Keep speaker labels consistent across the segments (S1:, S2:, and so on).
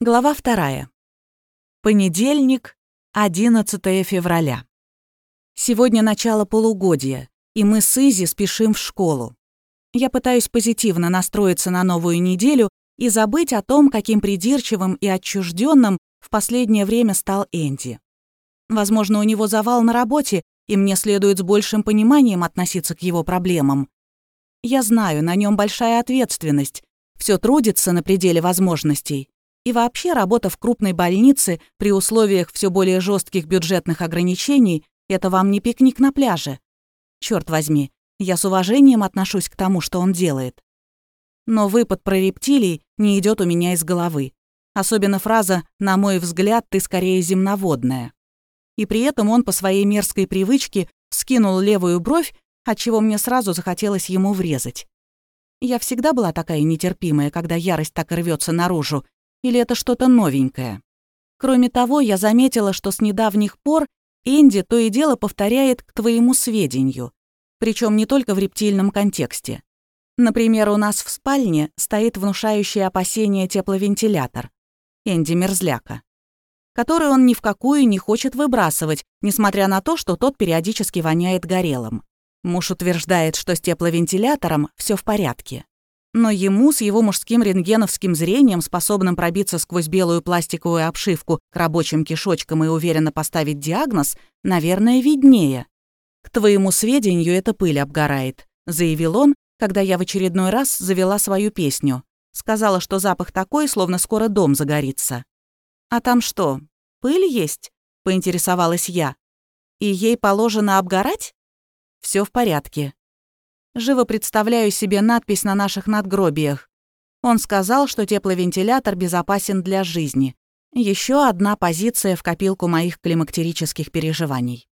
S1: Глава вторая. Понедельник, 11 февраля. Сегодня начало полугодия, и мы с Изи спешим в школу. Я пытаюсь позитивно настроиться на новую неделю и забыть о том, каким придирчивым и отчужденным в последнее время стал Энди. Возможно, у него завал на работе, и мне следует с большим пониманием относиться к его проблемам. Я знаю, на нем большая ответственность, все трудится на пределе возможностей. И вообще работа в крупной больнице при условиях все более жестких бюджетных ограничений – это вам не пикник на пляже. Черт возьми, я с уважением отношусь к тому, что он делает. Но выпад про рептилий не идет у меня из головы. Особенно фраза «на мой взгляд, ты скорее земноводная». И при этом он по своей мерзкой привычке скинул левую бровь, отчего мне сразу захотелось ему врезать. Я всегда была такая нетерпимая, когда ярость так рвется наружу, или это что-то новенькое? Кроме того, я заметила, что с недавних пор Энди то и дело повторяет к твоему сведению. Причем не только в рептильном контексте. Например, у нас в спальне стоит внушающий опасения тепловентилятор. Энди Мерзляка. Который он ни в какую не хочет выбрасывать, несмотря на то, что тот периодически воняет горелым. Муж утверждает, что с тепловентилятором все в порядке. Но ему с его мужским рентгеновским зрением, способным пробиться сквозь белую пластиковую обшивку к рабочим кишочкам и уверенно поставить диагноз, наверное, виднее. «К твоему сведению, эта пыль обгорает», — заявил он, когда я в очередной раз завела свою песню. Сказала, что запах такой, словно скоро дом загорится. «А там что, пыль есть?» — поинтересовалась я. «И ей положено обгорать?» Все в порядке», Живо представляю себе надпись на наших надгробиях. Он сказал, что тепловентилятор безопасен для жизни. Еще одна позиция в копилку моих климактерических переживаний.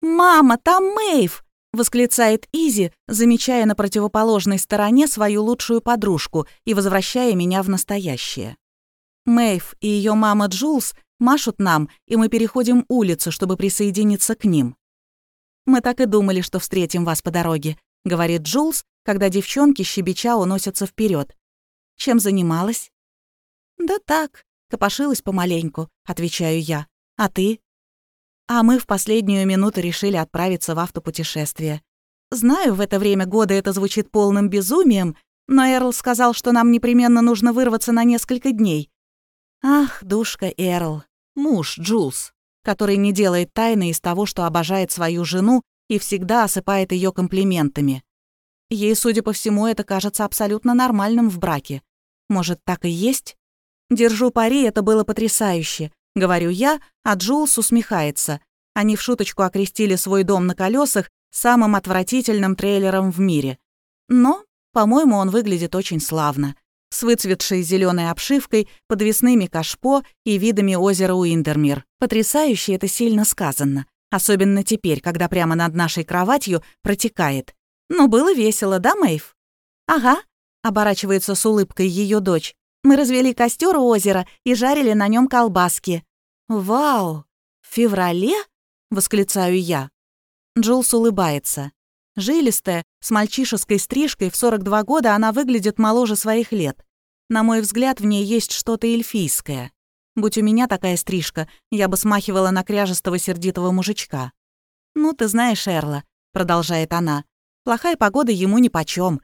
S1: «Мама, там Мэйв!» — восклицает Изи, замечая на противоположной стороне свою лучшую подружку и возвращая меня в настоящее. Мэйв и ее мама Джулс машут нам, и мы переходим улицу, чтобы присоединиться к ним. Мы так и думали, что встретим вас по дороге, — говорит Джулс, когда девчонки щебеча уносятся вперед. «Чем занималась?» «Да так, копошилась помаленьку», — отвечаю я. «А ты?» А мы в последнюю минуту решили отправиться в автопутешествие. Знаю, в это время года это звучит полным безумием, но Эрл сказал, что нам непременно нужно вырваться на несколько дней. Ах, душка Эрл, муж Джулс, который не делает тайны из того, что обожает свою жену и всегда осыпает ее комплиментами. Ей, судя по всему, это кажется абсолютно нормальным в браке. Может, так и есть? Держу пари, это было потрясающе. Говорю я, а Джулс усмехается. Они в шуточку окрестили свой дом на колесах самым отвратительным трейлером в мире. Но, по-моему, он выглядит очень славно. С выцветшей зеленой обшивкой, подвесными кашпо и видами озера Уиндермир. Потрясающе это сильно сказано. Особенно теперь, когда прямо над нашей кроватью протекает. Ну, было весело, да, Мэйв? Ага, оборачивается с улыбкой ее дочь. Мы развели костер у озера и жарили на нем колбаски. Вау! В феврале? восклицаю я. Джулс улыбается. Жилистая, с мальчишеской стрижкой, в 42 года она выглядит моложе своих лет. На мой взгляд, в ней есть что-то эльфийское. Будь у меня такая стрижка, я бы смахивала на кряжестого сердитого мужичка. «Ну, ты знаешь, Эрла», — продолжает она, — «плохая погода ему нипочём.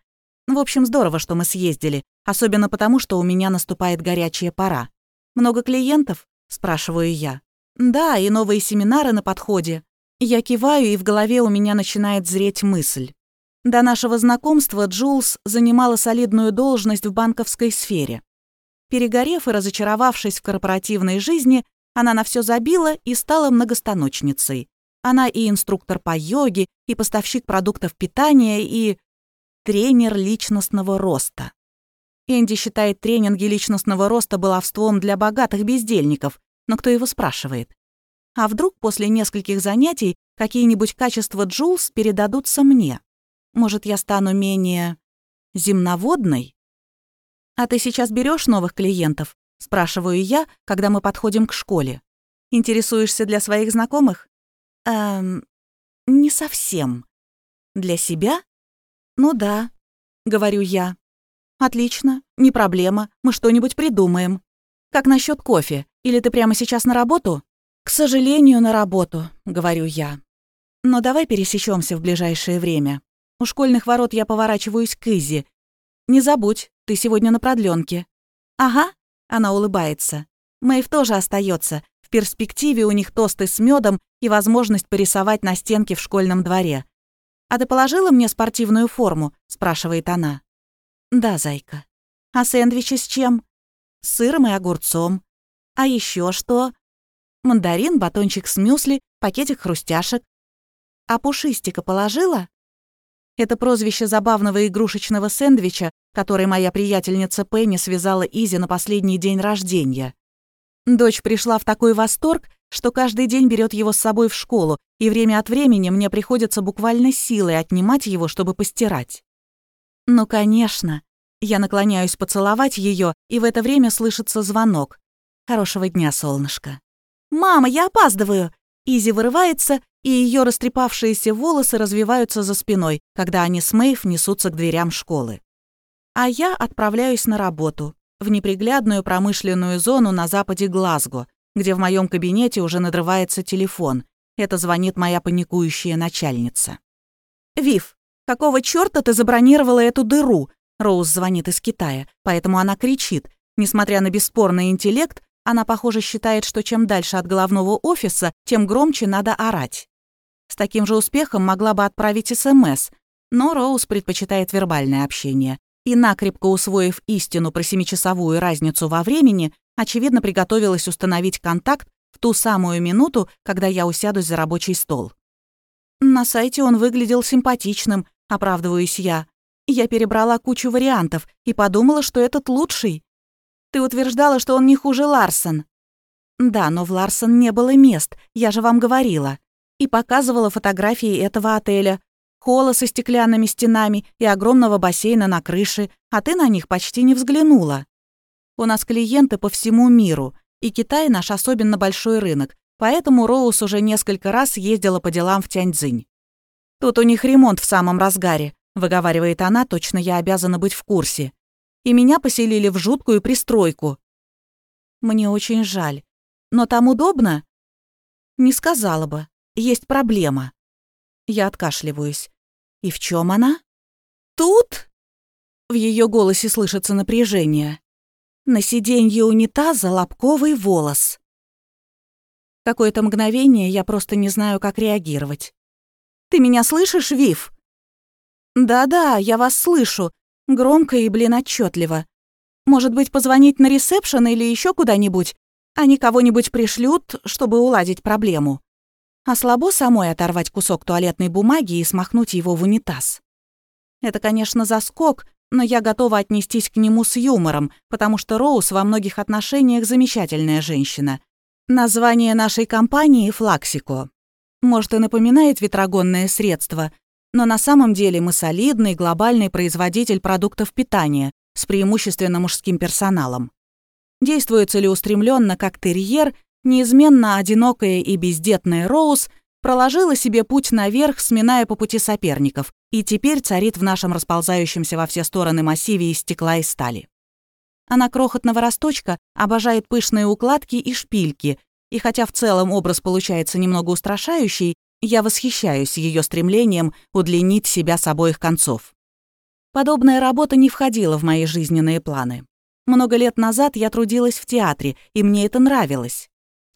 S1: В общем, здорово, что мы съездили, особенно потому, что у меня наступает горячая пора. Много клиентов?» — спрашиваю я. «Да, и новые семинары на подходе». Я киваю, и в голове у меня начинает зреть мысль. До нашего знакомства Джулс занимала солидную должность в банковской сфере. Перегорев и разочаровавшись в корпоративной жизни, она на все забила и стала многостаночницей. Она и инструктор по йоге, и поставщик продуктов питания, и тренер личностного роста. Энди считает тренинги личностного роста баловством для богатых бездельников, но кто его спрашивает? А вдруг после нескольких занятий какие-нибудь качества Джулс передадутся мне? Может, я стану менее земноводной? «А ты сейчас берешь новых клиентов?» — спрашиваю я, когда мы подходим к школе. «Интересуешься для своих знакомых?» «Эм, не совсем. Для себя?» «Ну да», — говорю я. «Отлично, не проблема, мы что-нибудь придумаем». Как насчет кофе? Или ты прямо сейчас на работу?» «К сожалению, на работу», — говорю я. «Но давай пересечемся в ближайшее время. У школьных ворот я поворачиваюсь к Изи. Не забудь, ты сегодня на продленке. «Ага», — она улыбается. «Мэйв тоже остается. В перспективе у них тосты с медом и возможность порисовать на стенке в школьном дворе. «А ты положила мне спортивную форму?» — спрашивает она. «Да, зайка». «А сэндвичи с чем?» «С сыром и огурцом». «А еще что?» «Мандарин, батончик с мюсли, пакетик хрустяшек». «А пушистика положила?» Это прозвище забавного игрушечного сэндвича, который моя приятельница Пенни связала Изи на последний день рождения. Дочь пришла в такой восторг, что каждый день берет его с собой в школу, и время от времени мне приходится буквально силой отнимать его, чтобы постирать. Ну, конечно. Я наклоняюсь поцеловать ее, и в это время слышится звонок. Хорошего дня, солнышко. «Мама, я опаздываю!» Изи вырывается, и ее растрепавшиеся волосы развиваются за спиной, когда они с Мэйв несутся к дверям школы. А я отправляюсь на работу, в неприглядную промышленную зону на западе Глазго, где в моем кабинете уже надрывается телефон. Это звонит моя паникующая начальница. «Вив, какого чёрта ты забронировала эту дыру?» Роуз звонит из Китая, поэтому она кричит. Несмотря на бесспорный интеллект, она, похоже, считает, что чем дальше от головного офиса, тем громче надо орать. С таким же успехом могла бы отправить СМС, но Роуз предпочитает вербальное общение. И, накрепко усвоив истину про семичасовую разницу во времени, очевидно, приготовилась установить контакт в ту самую минуту, когда я усядусь за рабочий стол. На сайте он выглядел симпатичным, оправдываюсь я. Я перебрала кучу вариантов и подумала, что этот лучший. Ты утверждала, что он не хуже Ларсон. Да, но в Ларсон не было мест, я же вам говорила. И показывала фотографии этого отеля. Холла со стеклянными стенами и огромного бассейна на крыше, а ты на них почти не взглянула. У нас клиенты по всему миру, и Китай наш особенно большой рынок, поэтому Роуз уже несколько раз ездила по делам в Тяньцзинь. «Тут у них ремонт в самом разгаре», — выговаривает она, точно я обязана быть в курсе. «И меня поселили в жуткую пристройку». «Мне очень жаль. Но там удобно?» «Не сказала бы. Есть проблема». Я откашливаюсь. «И в чем она?» «Тут?» В ее голосе слышится напряжение. На сиденье унитаза лобковый волос. Какое-то мгновение я просто не знаю, как реагировать. «Ты меня слышишь, Вив?» «Да-да, я вас слышу. Громко и, блин, отчетливо. Может быть, позвонить на ресепшн или еще куда-нибудь? Они кого-нибудь пришлют, чтобы уладить проблему. А слабо самой оторвать кусок туалетной бумаги и смахнуть его в унитаз. Это, конечно, заскок, но я готова отнестись к нему с юмором, потому что Роуз во многих отношениях замечательная женщина. Название нашей компании «Флаксико». Может, и напоминает ветрогонное средство, но на самом деле мы солидный глобальный производитель продуктов питания с преимущественно мужским персоналом. Действует целеустремленно как терьер, неизменно одинокая и бездетная Роуз проложила себе путь наверх, сминая по пути соперников, и теперь царит в нашем расползающемся во все стороны массиве из стекла и стали. Она крохотного росточка, обожает пышные укладки и шпильки, и хотя в целом образ получается немного устрашающий, я восхищаюсь ее стремлением удлинить себя с обоих концов. Подобная работа не входила в мои жизненные планы. Много лет назад я трудилась в театре, и мне это нравилось.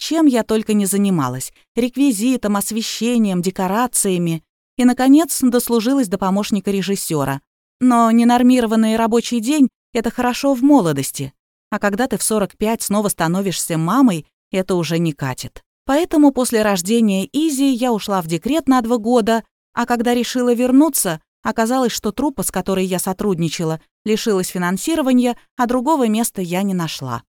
S1: Чем я только не занималась. Реквизитом, освещением, декорациями. И, наконец, дослужилась до помощника режиссера. Но ненормированный рабочий день — это хорошо в молодости. А когда ты в 45 снова становишься мамой, это уже не катит. Поэтому после рождения Изи я ушла в декрет на два года, а когда решила вернуться, оказалось, что труппа, с которой я сотрудничала, лишилась финансирования, а другого места я не нашла.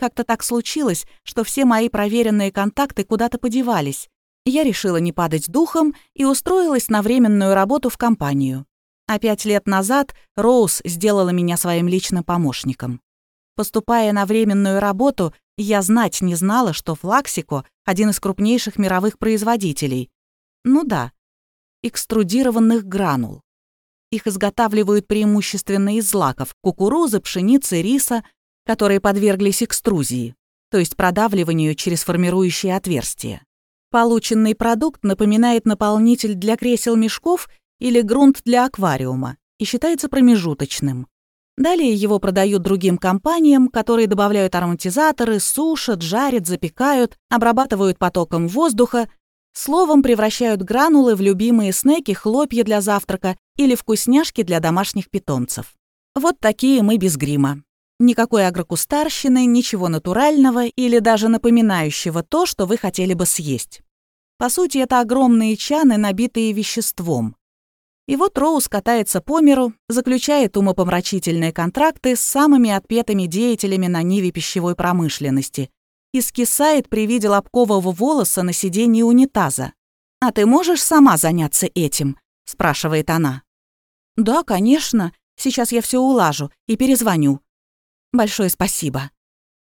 S1: Как-то так случилось, что все мои проверенные контакты куда-то подевались. Я решила не падать духом и устроилась на временную работу в компанию. А пять лет назад Роуз сделала меня своим личным помощником. Поступая на временную работу, я знать не знала, что Флаксико — один из крупнейших мировых производителей. Ну да, экструдированных гранул. Их изготавливают преимущественно из злаков — кукурузы, пшеницы, риса, которые подверглись экструзии, то есть продавливанию через формирующие отверстия. Полученный продукт напоминает наполнитель для кресел-мешков или грунт для аквариума и считается промежуточным. Далее его продают другим компаниям, которые добавляют ароматизаторы, сушат, жарят, запекают, обрабатывают потоком воздуха, словом, превращают гранулы в любимые снеки, хлопья для завтрака или вкусняшки для домашних питомцев. Вот такие мы без грима. Никакой агрокустарщины, ничего натурального или даже напоминающего то, что вы хотели бы съесть. По сути, это огромные чаны, набитые веществом. И вот Роуз катается по миру, заключает умопомрачительные контракты с самыми отпетыми деятелями на ниве пищевой промышленности и скисает при виде лобкового волоса на сиденье унитаза. «А ты можешь сама заняться этим?» – спрашивает она. «Да, конечно. Сейчас я все улажу и перезвоню». «Большое спасибо».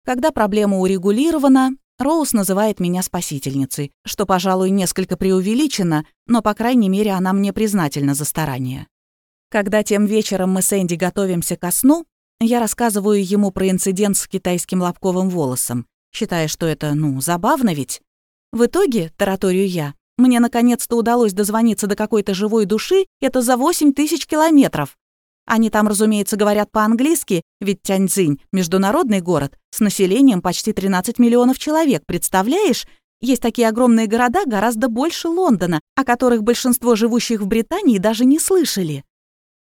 S1: Когда проблема урегулирована, Роуз называет меня спасительницей, что, пожалуй, несколько преувеличено, но, по крайней мере, она мне признательна за старание. Когда тем вечером мы с Энди готовимся ко сну, я рассказываю ему про инцидент с китайским лобковым волосом, считая, что это, ну, забавно ведь. В итоге, тараторию я, мне наконец-то удалось дозвониться до какой-то живой души, это за 8 тысяч километров. Они там, разумеется, говорят по-английски, ведь Тяньцзинь — международный город с населением почти 13 миллионов человек, представляешь? Есть такие огромные города гораздо больше Лондона, о которых большинство живущих в Британии даже не слышали.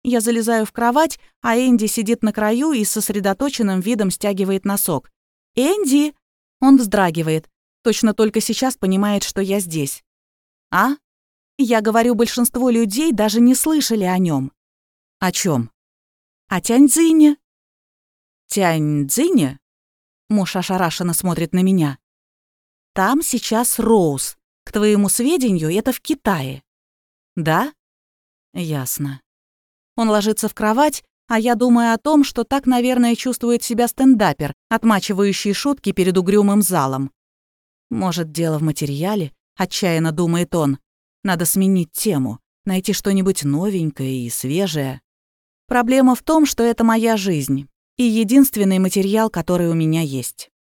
S1: Я залезаю в кровать, а Энди сидит на краю и с сосредоточенным видом стягивает носок. «Энди!» Он вздрагивает. Точно только сейчас понимает, что я здесь. «А?» Я говорю, большинство людей даже не слышали о нем. «О чем? «О Тяньцзине». «Тяньцзине?» Муж ошарашенно смотрит на меня. «Там сейчас Роуз. К твоему сведению, это в Китае». «Да?» «Ясно». Он ложится в кровать, а я думаю о том, что так, наверное, чувствует себя стендапер, отмачивающий шутки перед угрюмым залом. Может, дело в материале, отчаянно думает он. Надо сменить тему, найти что-нибудь новенькое и свежее. Проблема в том, что это моя жизнь и единственный материал, который у меня есть.